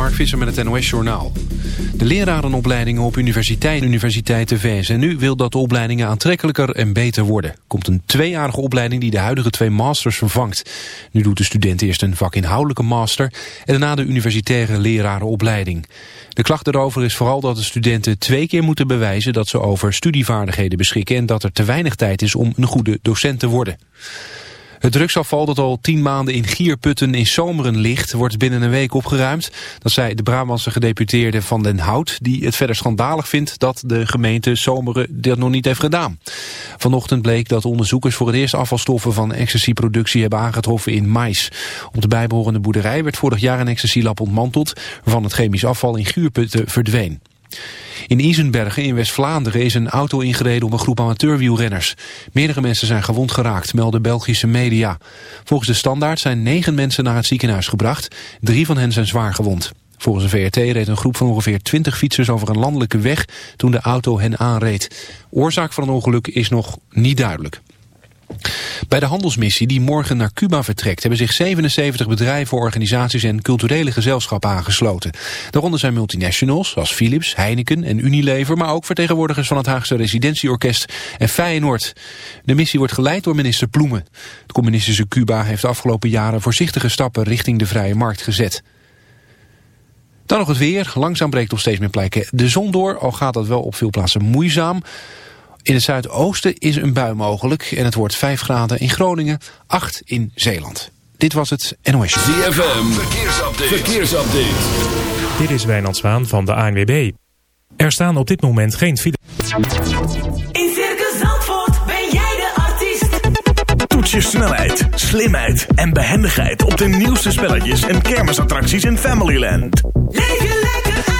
Mark Visser met het NOS Journaal. De lerarenopleidingen op universiteit, universiteiten VSNU wil dat de opleidingen aantrekkelijker en beter worden. Komt een tweejarige opleiding die de huidige twee masters vervangt. Nu doet de student eerst een vakinhoudelijke master en daarna de universitaire lerarenopleiding. De klacht erover is vooral dat de studenten twee keer moeten bewijzen dat ze over studievaardigheden beschikken en dat er te weinig tijd is om een goede docent te worden. Het drugsafval dat al tien maanden in Gierputten in Zomeren ligt... wordt binnen een week opgeruimd. Dat zei de Brabantse gedeputeerde Van den Hout... die het verder schandalig vindt dat de gemeente Zomeren dat nog niet heeft gedaan. Vanochtend bleek dat onderzoekers voor het eerst afvalstoffen... van ecstasy-productie hebben aangetroffen in mais. Op de bijbehorende boerderij werd vorig jaar een ecstasy-lab ontmanteld... waarvan het chemisch afval in Gierputten verdween. In Isenbergen in West-Vlaanderen is een auto ingereden op een groep amateurwielrenners. Meerdere mensen zijn gewond geraakt, melden Belgische media. Volgens de standaard zijn negen mensen naar het ziekenhuis gebracht. Drie van hen zijn zwaar gewond. Volgens de VRT reed een groep van ongeveer 20 fietsers over een landelijke weg toen de auto hen aanreed. Oorzaak van het ongeluk is nog niet duidelijk. Bij de handelsmissie die morgen naar Cuba vertrekt... hebben zich 77 bedrijven, organisaties en culturele gezelschappen aangesloten. Daaronder zijn multinationals zoals Philips, Heineken en Unilever... maar ook vertegenwoordigers van het Haagse Residentieorkest en Feyenoord. De missie wordt geleid door minister Ploemen. Het communistische Cuba heeft de afgelopen jaren voorzichtige stappen... richting de vrije markt gezet. Dan nog het weer. Langzaam breekt op steeds meer plekken de zon door... al gaat dat wel op veel plaatsen moeizaam... In het zuidoosten is een bui mogelijk en het wordt 5 graden in Groningen, 8 in Zeeland. Dit was het NOS. ZFM, verkeersupdate. verkeersupdate. Dit is Wijnand Zwaan van de ANWB. Er staan op dit moment geen file. In Circus Zandvoort ben jij de artiest. Toets je snelheid, slimheid en behendigheid op de nieuwste spelletjes en kermisattracties in Familyland. Leef je lekker uit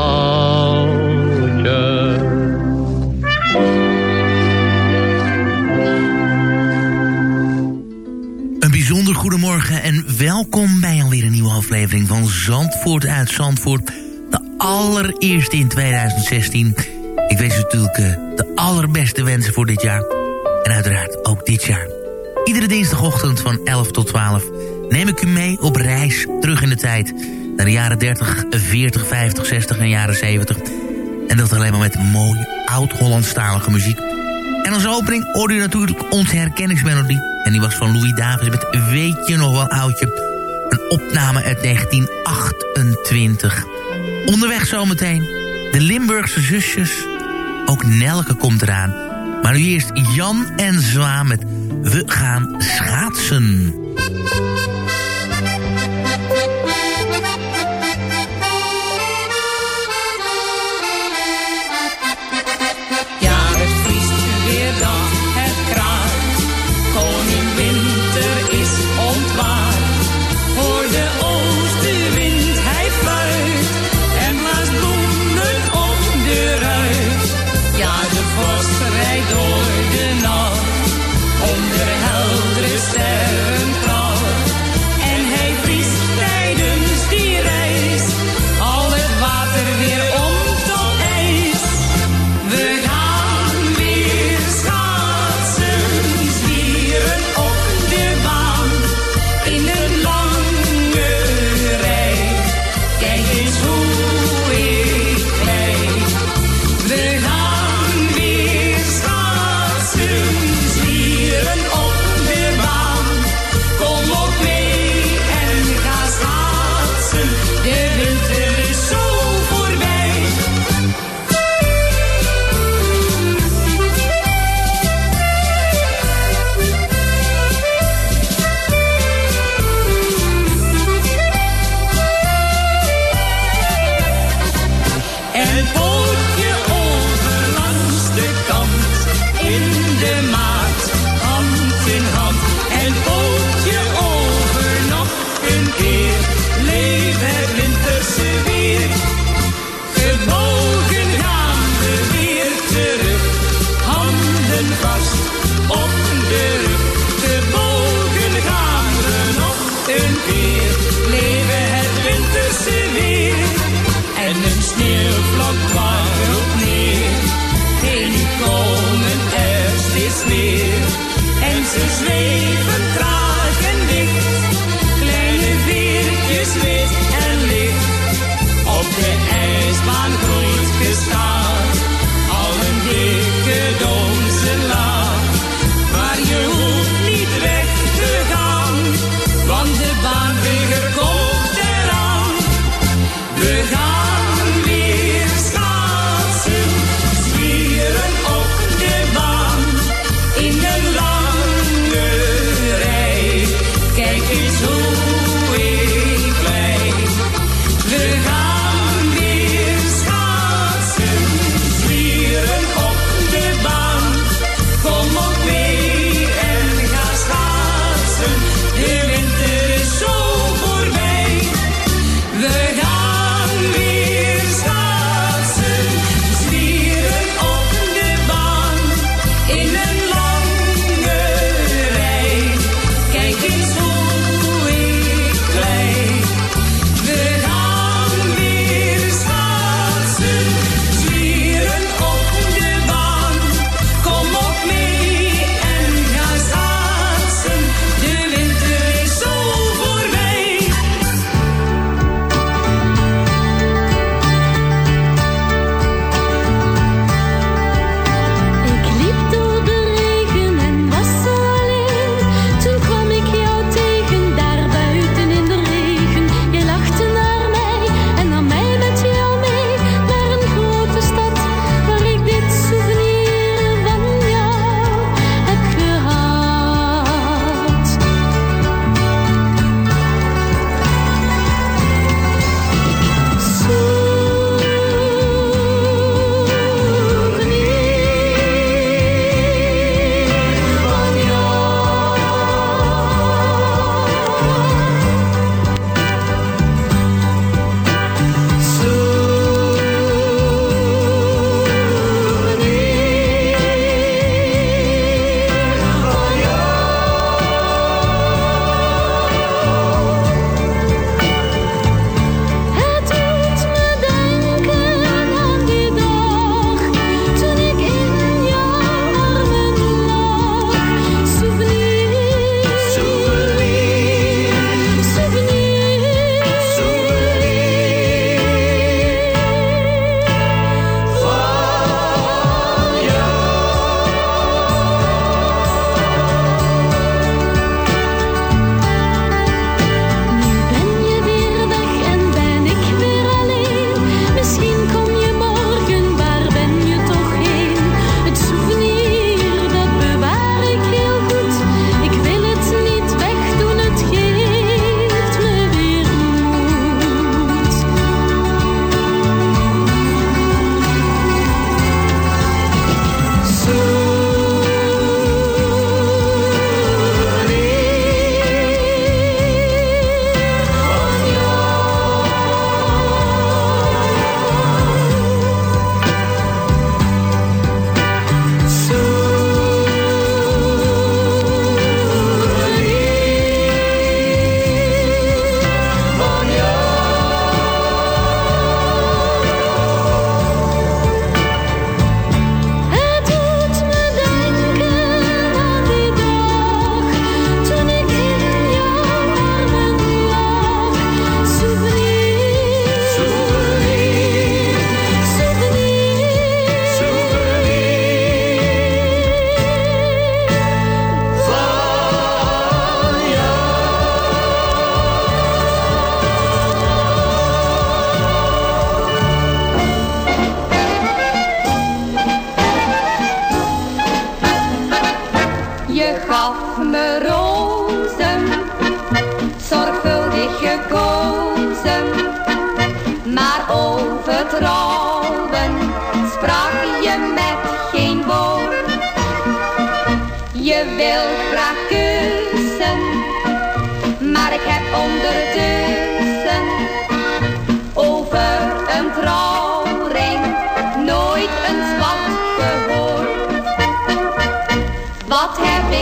Welkom bij alweer een nieuwe aflevering van Zandvoort uit Zandvoort. De allereerste in 2016. Ik wens natuurlijk eh, de allerbeste wensen voor dit jaar. En uiteraard ook dit jaar. Iedere dinsdagochtend van 11 tot 12 neem ik u mee op reis terug in de tijd. Naar de jaren 30, 40, 50, 60 en jaren 70. En dat alleen maar met mooie oud-Hollandstalige muziek. En als opening hoorde u natuurlijk onze herkenningsmelodie. En die was van Louis Davis met Weet je nog wel oudje? Een opname uit 1928. Onderweg zometeen de Limburgse zusjes. Ook Nelke komt eraan. Maar nu eerst Jan en Zwaan met We gaan schaatsen.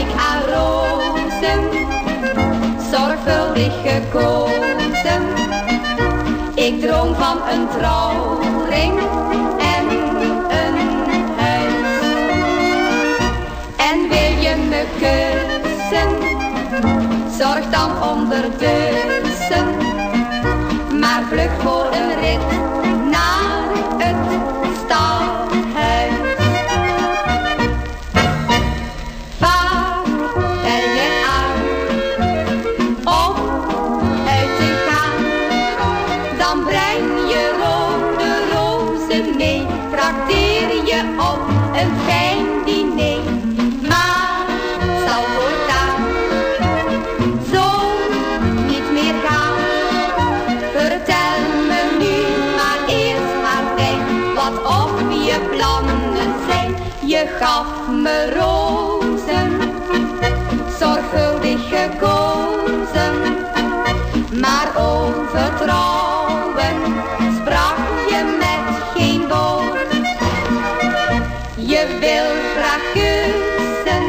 Ik aan rozen zorgvuldig gekozen? Ik droom van een trouwring en een huis. En wil je me kussen, zorg dan ondertussen. Maar vlug voor een rit naar het gaf me rozen, zorgvuldig gekozen. Maar over trouwen sprak je met geen woord. Je wil graag kussen,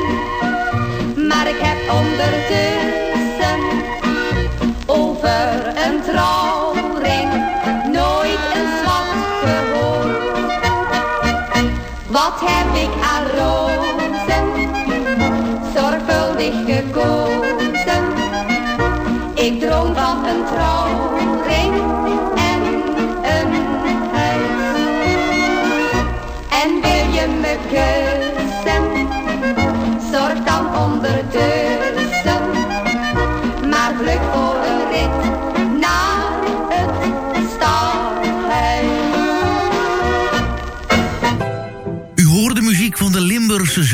maar ik heb ondertussen over een trouwring heb ik aan rozen zorgvuldig gekozen? Ik droom van een trouwring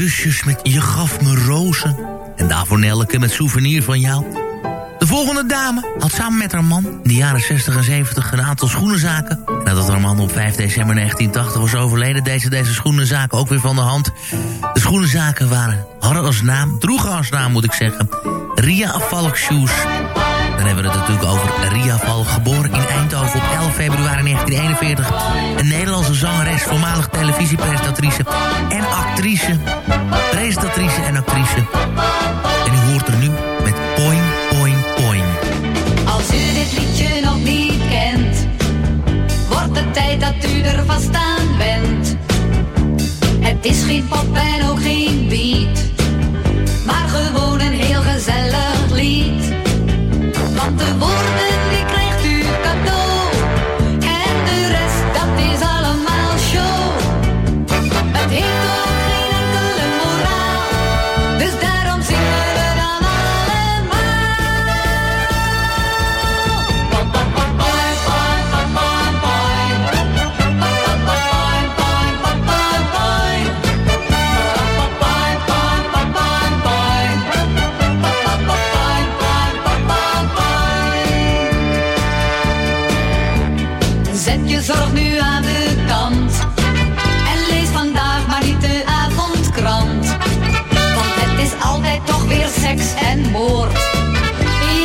Zusjes met Je gaf me rozen. En daarvoor Nelleke met Souvenir van jou. De volgende dame had samen met haar man in de jaren 60 en 70 een aantal schoenenzaken. Nadat haar man op 5 december 1980 was overleden, deed ze deze schoenenzaken ook weer van de hand. De schoenenzaken waren, hadden als naam, droegen als naam moet ik zeggen, Ria Valk Shoes. Dan hebben we het natuurlijk over Ria Valk, geboren in Eindhoven op 11 februari 1941. Een Nederlandse zangeres, voormalig televisiepresentatrice en actrice. Presentatrice en actrice. En u hoort er nu met Poing, Poing, Poing. Als u dit liedje nog niet kent, wordt het tijd dat u er vast aan bent. Het is geen pop en ook geen beat,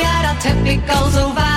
Ja, dat heb ik al zo vaak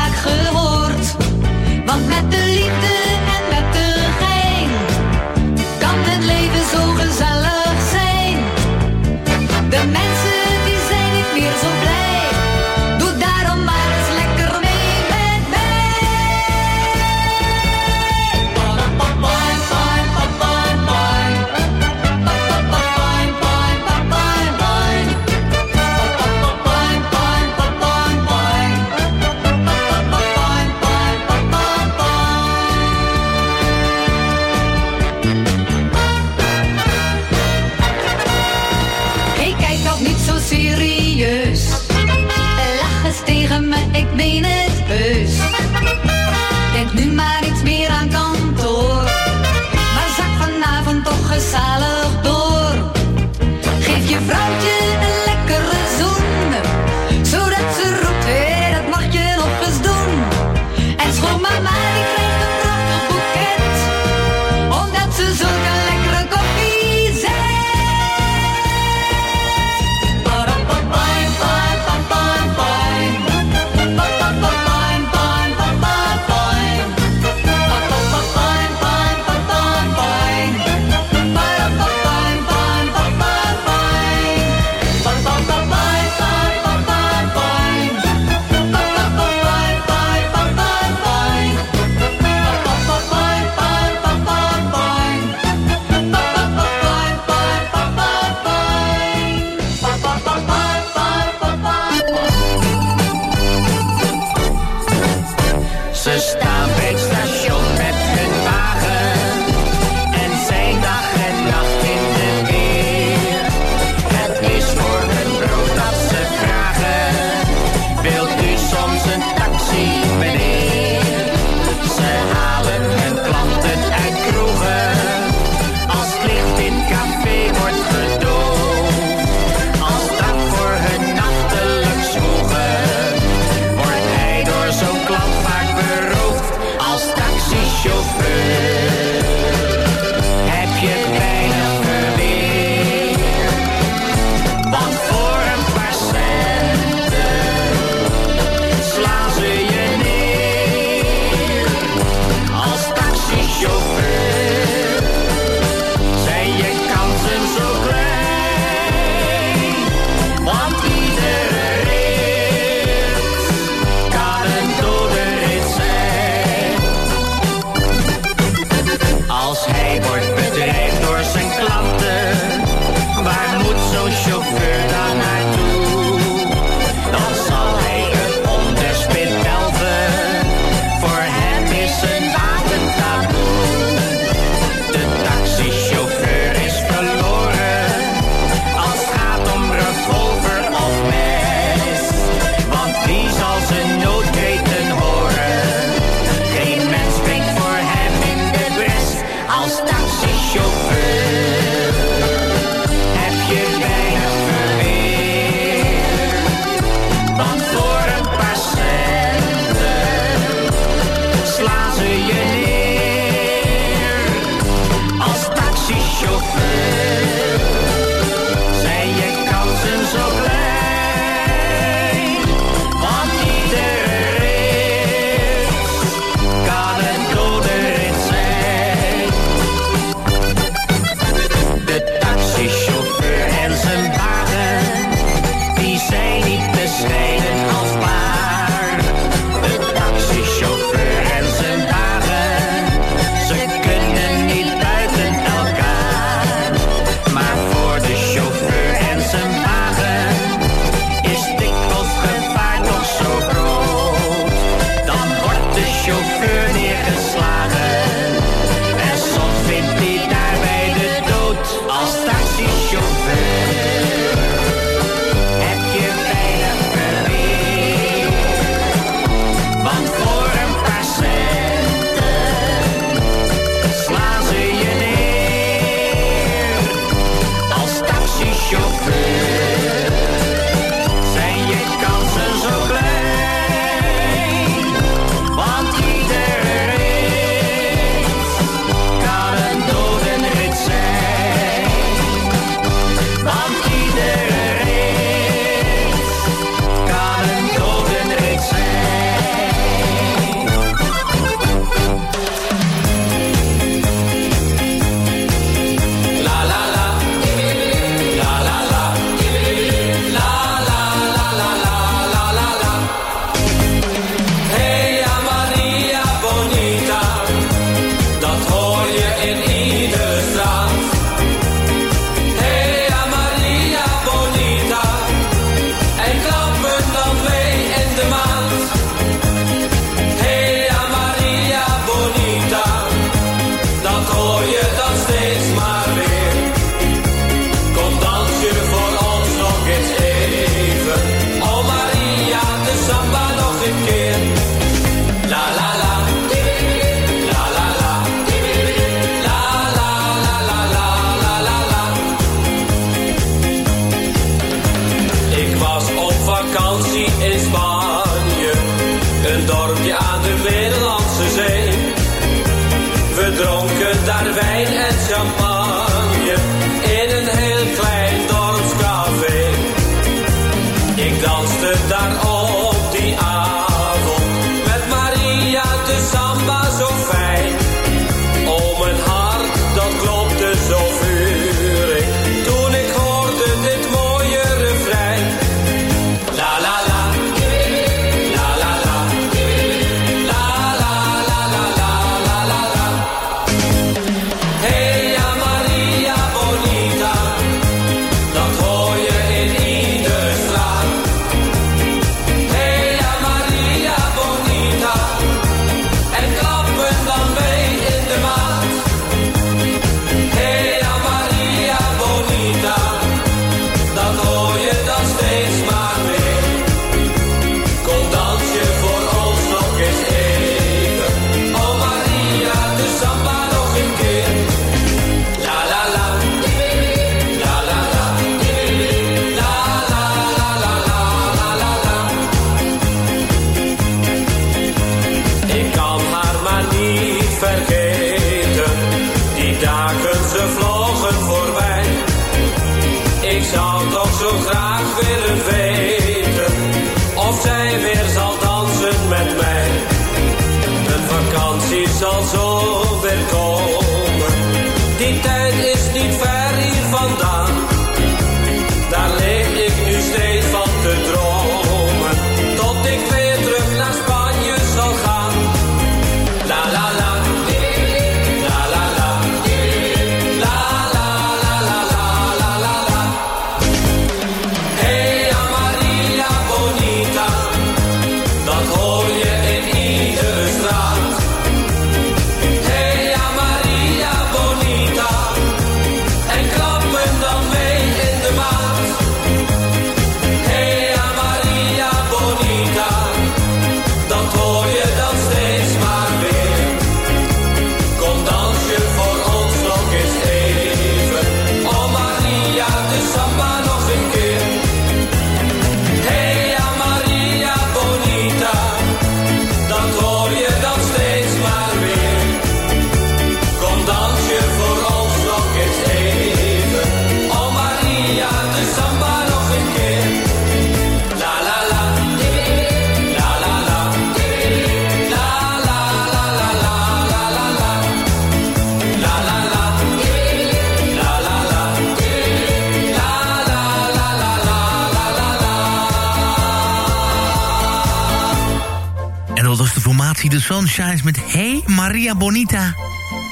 Sunshines met Hey Maria Bonita.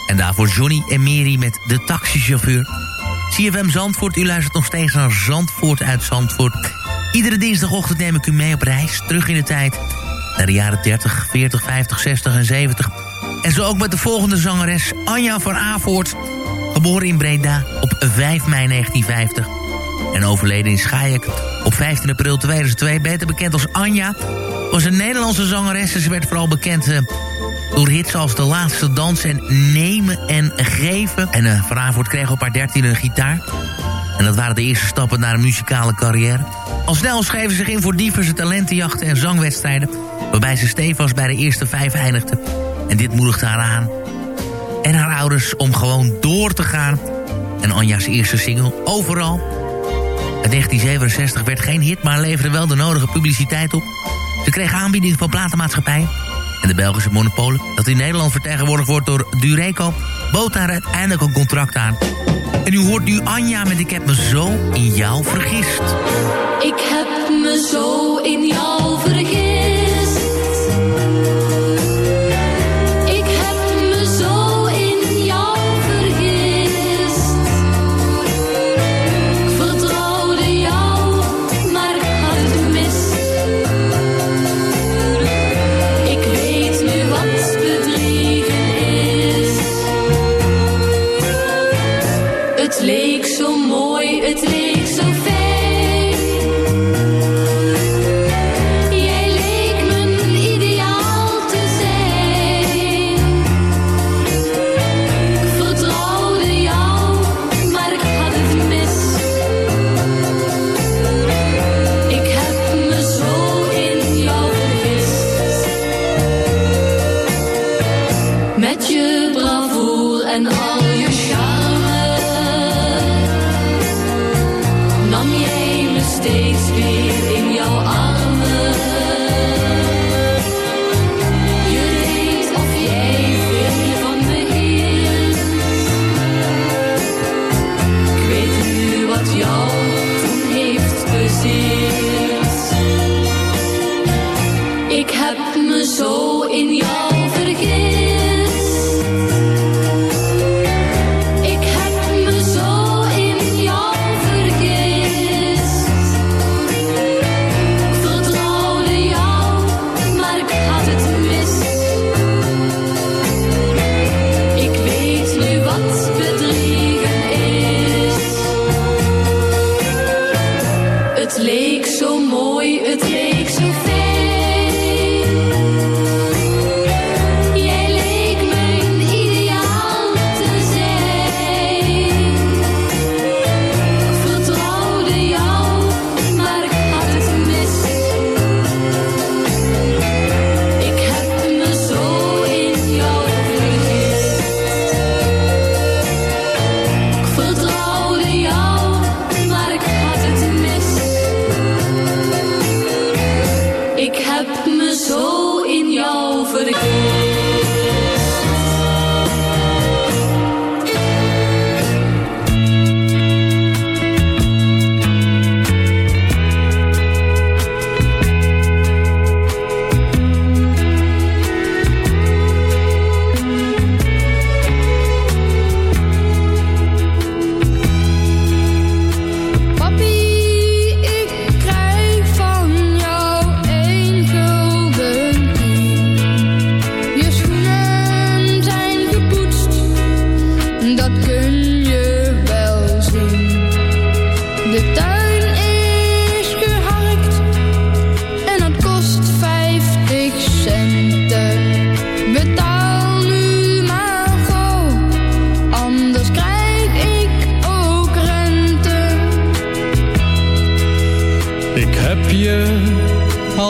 En daarvoor Johnny en Mary met De Taxichauffeur. CFM Zandvoort, u luistert nog steeds naar Zandvoort uit Zandvoort. Iedere dinsdagochtend neem ik u mee op reis, terug in de tijd. Naar de jaren 30, 40, 50, 60 en 70. En zo ook met de volgende zangeres, Anja van Avoort. Geboren in Breda op 5 mei 1950. En overleden in Schaik op 15 april 2002. Beter bekend als Anja. Was een Nederlandse zangeres. en Ze werd vooral bekend eh, door hits als De Laatste Dans en Nemen en Geven. En eh Van kreeg op haar 13 een gitaar. En dat waren de eerste stappen naar een muzikale carrière. Al snel schreef ze zich in voor diverse talentenjachten en zangwedstrijden... waarbij ze stevast bij de eerste vijf eindigde. En dit moedigde haar aan. En haar ouders om gewoon door te gaan. En Anja's eerste single, Overal... In 1967 werd geen hit, maar leverde wel de nodige publiciteit op. Ze kreeg aanbiedingen van platenmaatschappijen. En de Belgische monopolen, dat in Nederland vertegenwoordigd wordt door Dureco... bood daar uiteindelijk een contract aan. En u hoort nu Anja met Ik heb me zo in jou vergist. Ik heb me zo in jou vergist.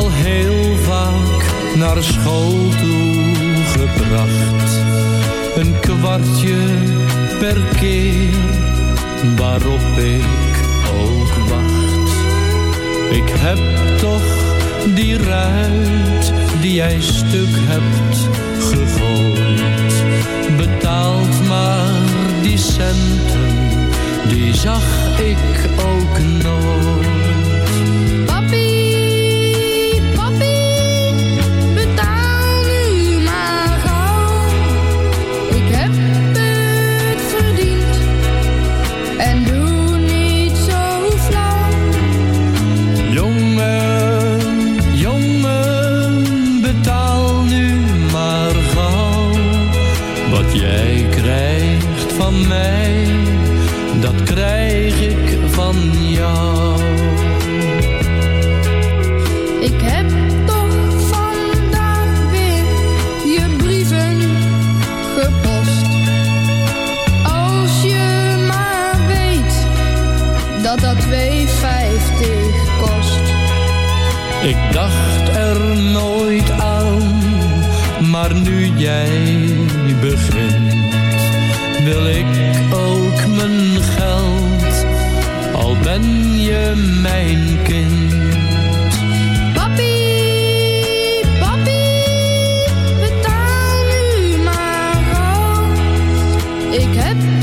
Al heel vaak naar school toe gebracht. Een kwartje per keer waarop ik ook wacht. Ik heb toch die ruit die jij stuk hebt gegooid. Betaald maar die centen, die zag ik ook nooit. Jij begint, wil ik ook mijn geld, al ben je mijn kind. Ik heb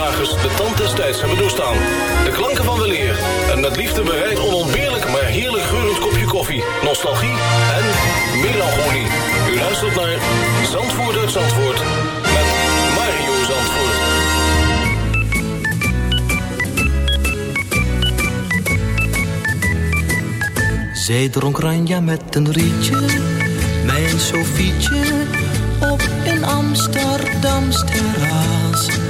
geluidsdragers de tand des tijds hebben doorstaan. De klanken van weleer en met liefde bereid onontbeerlijk maar heerlijk geurend kopje koffie, nostalgie en melancholie. U luistert naar Zandvoort uit Zandvoort met Mario Zandvoort. Zij dronk ranja met een rietje, mijn Sofietje, op een Amsterdams terras.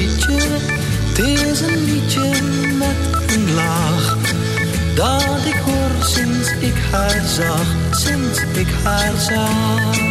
Het is een liedje met een laag. Dat ik hoor sinds ik haar zag, sinds ik haar zag.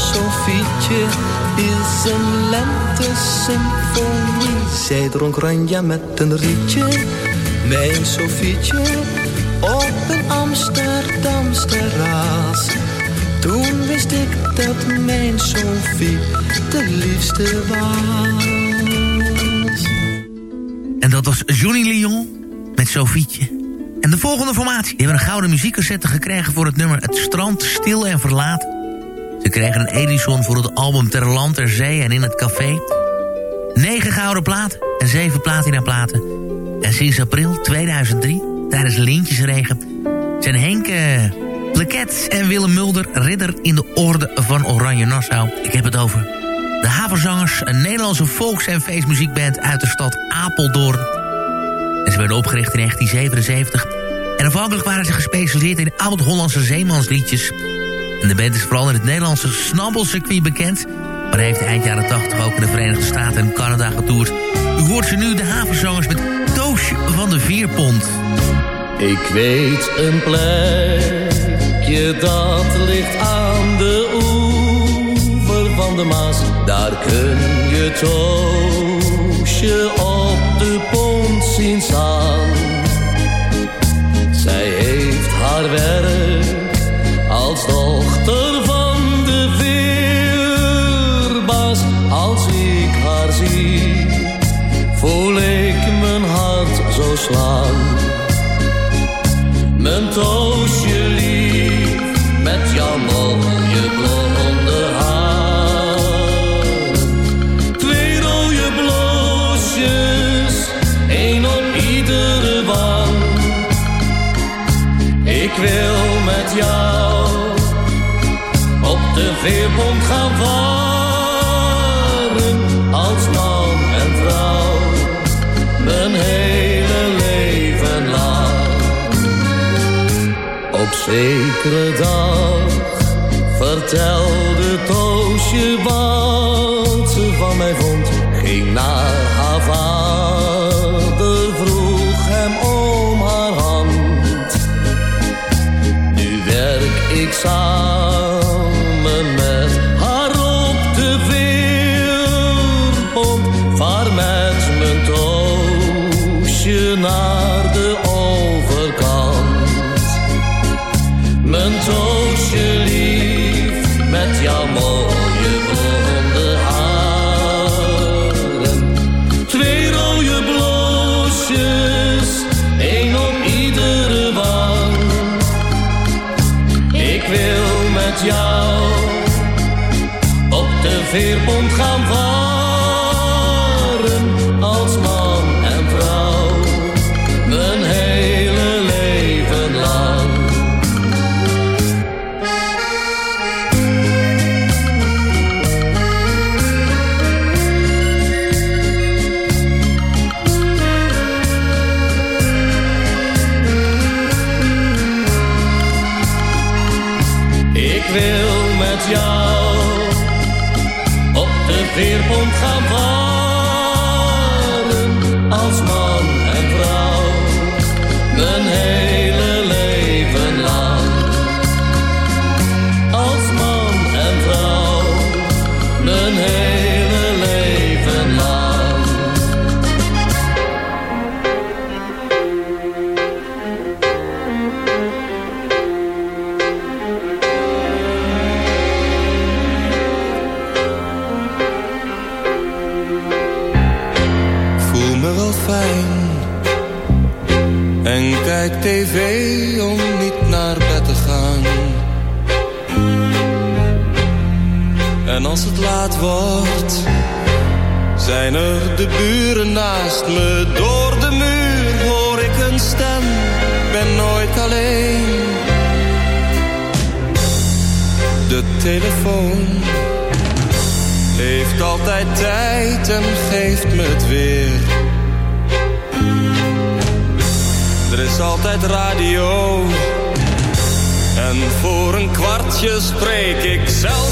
Sofietje is een lente-symfonie. Zij dronk ranja met een rietje, mijn Sofietje, op een Amsterdams terras. Toen wist ik dat mijn Sofie de liefste was. En dat was Johnny Lyon met Sofietje. En de volgende formatie. Die hebben een gouden muziekcassette gekregen voor het nummer Het Strand Stil en Verlaten. Ze kregen een Edison voor het album Ter Land, Ter Zee en in het Café. Negen gouden platen en zeven platina platen. En sinds april 2003, tijdens Lintjesregen... zijn Henk uh, Pleket en Willem Mulder ridder in de orde van Oranje Nassau. Ik heb het over de Havenzangers, een Nederlandse volks- en feestmuziekband uit de stad Apeldoorn. En ze werden opgericht in 1977. En afhankelijk waren ze gespecialiseerd in oud-Hollandse zeemansliedjes... En de band is vooral in het Nederlandse snabbelcircuit bekend... maar heeft eind jaren 80 ook in de Verenigde Staten en Canada getoerd. U hoort ze nu de havenzangers met Toosje van de Vierpont. Ik weet een plekje dat ligt aan de oever van de Maas. Daar kun je Toosje op de pont zien staan. Zij heeft haar werk als dochter van de weerbaas. Als ik haar zie, voel ik mijn hart zo slaan. Mijn toosje lief, met jouw mooie blonde haar. Twee rode bloosjes, één op iedere wang. Ik wil met jou veerpont gaan varen als man en vrouw mijn hele leven lang. Op zekere dag vertelde Toosje wat veerpont gaan varen zijn er de buren naast me. Door de muur hoor ik een stem, ben nooit alleen. De telefoon heeft altijd tijd en geeft me het weer. Er is altijd radio. En voor een kwartje spreek ik zelf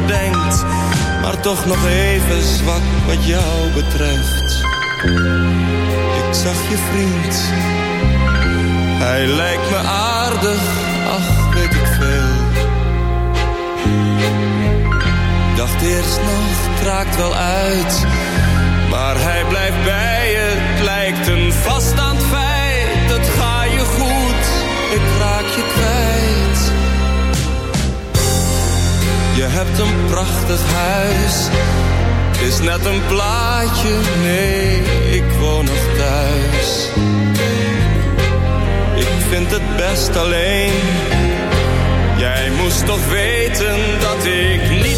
je denkt. Maar toch nog even zwak wat jou betreft. Ik zag je vriend. Hij lijkt me aardig, ach weet ik veel. Dacht eerst nog, raakt wel uit. Maar hij blijft bij je, het lijkt een vaststaand feit. Het ga je goed, ik raak je kwijt. Je hebt een prachtig huis. Is net een plaatje, nee, ik woon nog thuis. Ik vind het best alleen. Jij moest toch weten dat ik niet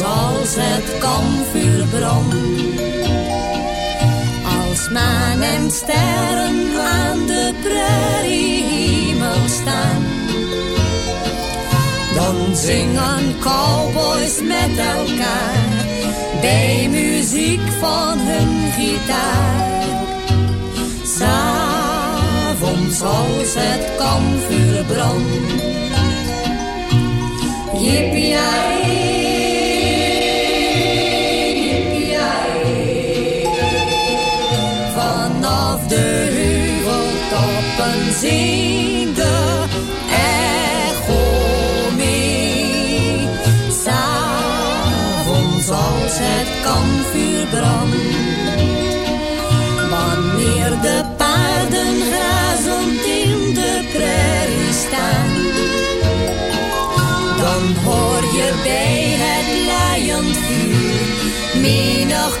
Als het kampvuur brandt. Als maan en sterren aan de prairiehemel staan. Dan zingen cowboys met elkaar. Bij muziek van hun gitaar. S'avonds als het kampvuur brandt Yippie de echo mee. S'avonds als het kampvuur brandt. Wanneer de paarden grazend in de prairie staan dan hoor je bij het laaiend vuur menig.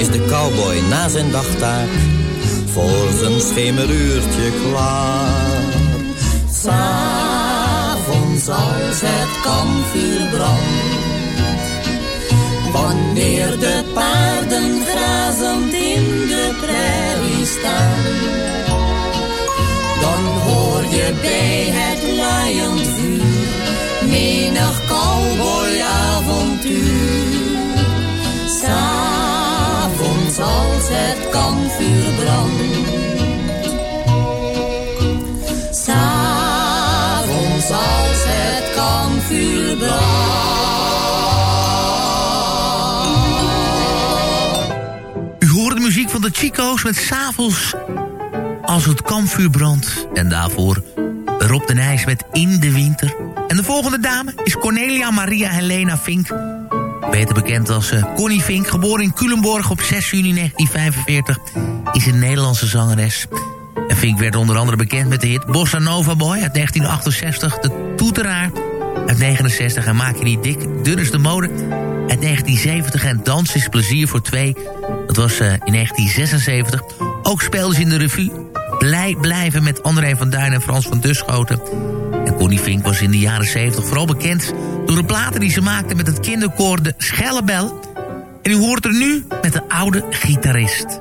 Is de cowboy na zijn dagtaak voor zijn schemeruurtje klaar. S'avonds als het kampvuur brandt. Wanneer de paarden grazend in de prairie staan. Dan hoor je bij het laaiend vuur menig cowboyavontuur. Als het kampvuur brandt. S'avonds als het kampvuur U hoort de muziek van de Chico's met s'avonds als het kampvuur brandt. En daarvoor Rob de Nijs met In de Winter. En de volgende dame is Cornelia Maria Helena Fink. Beter bekend als eh, Connie Fink, geboren in Culemborg op 6 juni 1945... is een Nederlandse zangeres. En Fink werd onder andere bekend met de hit Bossa Nova Boy uit 1968... De Toeteraar uit 69 en Maak je niet dik, dun is de mode uit 1970... en Dans is plezier voor twee, dat was eh, in 1976. Ook speelde ze in de revue Blij blijven met André van Duin en Frans van Duschoten. Connie Fink was in de jaren 70 vooral bekend... door de platen die ze maakte met het kinderkoor De Schellebel. En u hoort er nu met de oude gitarist.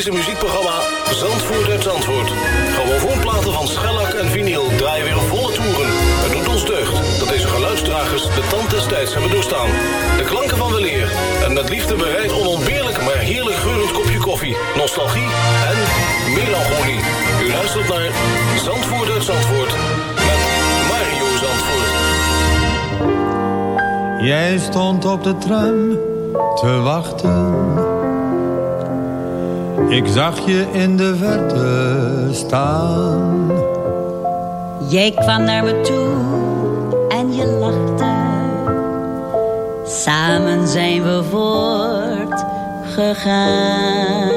Historische muziekprogramma Zandvoort uit Zandvoort. Grammofoonplaten van schellak en vinyl draaien weer volle toeren. Het doet ons deugd dat deze geluidsdragers de tand des tijds hebben doorstaan. De klanken van weleer en met liefde bereid onontbeerlijk maar heerlijk geurend kopje koffie, nostalgie en melancholie. U luistert naar Zandvoort uit Zandvoort met Mario Zandvoort. Jij stond op de tram te wachten. Ik zag je in de verte staan. Jij kwam naar me toe en je lachte. Samen zijn we voortgegaan.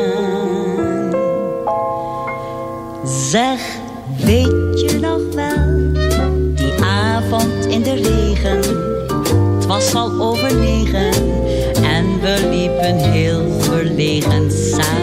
Zeg, weet je nog wel, die avond in de regen. Het was al over negen en we liepen heel verlegen samen.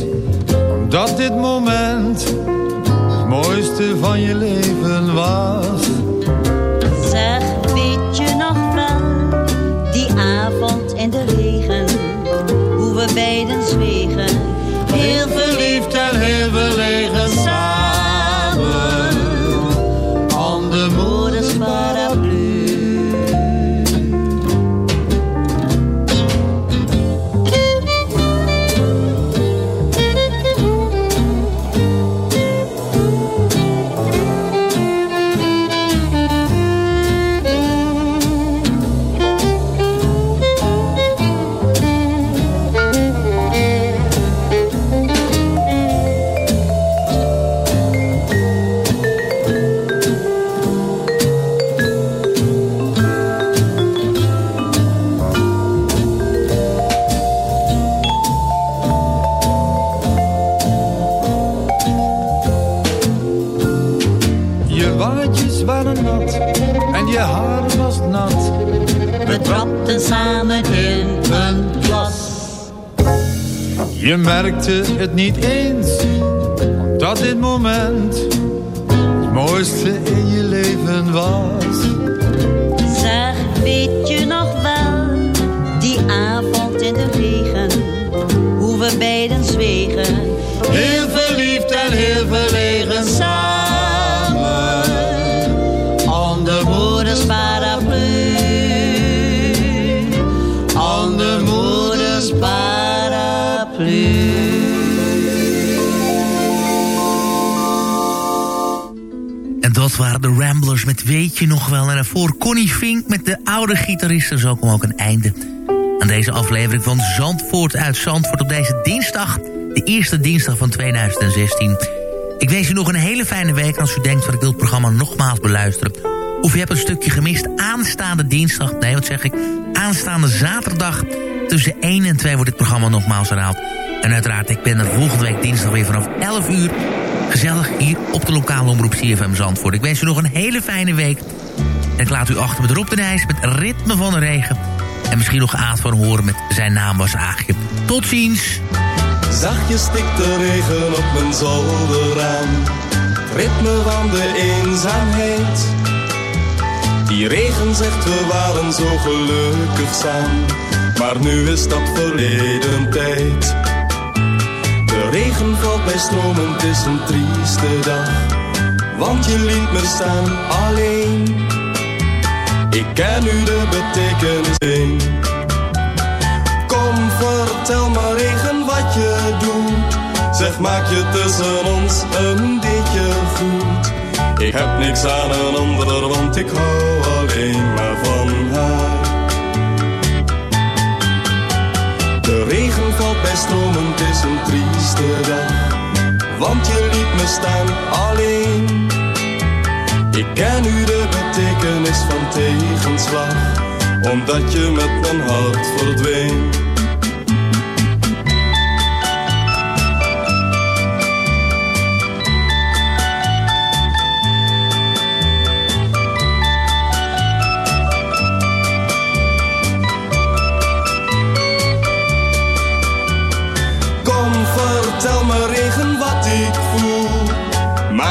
dat dit moment het mooiste van je leven was. Zeg, weet je nog wel, die avond in de regen, hoe we beiden zwegen, heel verliefd en heel verlegen samen in een plas. Je merkte het niet eens, dat dit moment het mooiste in je leven was. Zeg, weet je nog wel, die avond in de regen, hoe we beiden zwegen, heel verliefd en heel verlegen samen, dat waren de Ramblers met Weet je nog wel. En daarvoor Connie Fink met de oude gitaristen. Zo kwam ook een einde aan deze aflevering van Zandvoort uit Zandvoort op deze dinsdag. De eerste dinsdag van 2016. Ik wens u nog een hele fijne week als u denkt van ik wil het programma nogmaals beluisteren. Of je hebt een stukje gemist aanstaande dinsdag. Nee, wat zeg ik? Aanstaande zaterdag tussen 1 en 2 wordt dit programma nogmaals herhaald. En uiteraard, ik ben er volgende week dinsdag weer vanaf 11 uur. Gezellig hier op de lokale omroep CFM Zandvoort. Ik wens u nog een hele fijne week. En ik laat u achter met Rob de Nijs met Ritme van de Regen. En misschien nog Aad van Horen met zijn naam was Aagje. Tot ziens. Zachtjes stikt de regen op mijn zolderraam. Ritme van de eenzaamheid. Die regen zegt we waren zo gelukkig samen. Maar nu is dat verleden tijd. Regen valt bij stromen, het is een trieste dag. Want je liet me staan alleen. Ik ken nu de betekenis in. Kom, vertel maar regen wat je doet. Zeg, maak je tussen ons een beetje goed. Ik heb niks aan een ander, want ik hou alleen maar van regen valt bij stromen, het is een trieste dag. Want je liet me staan alleen. Ik ken nu de betekenis van tegenslag, omdat je met mijn hart verdween.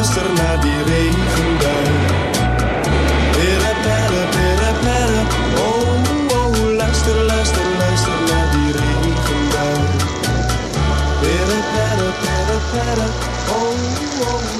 Luister naar die regenbui. Pere, pere, pere, pere. Oh, oh, luister, luister, luister naar die regenbui. Pere, pere, pere, pere. Oh, oh,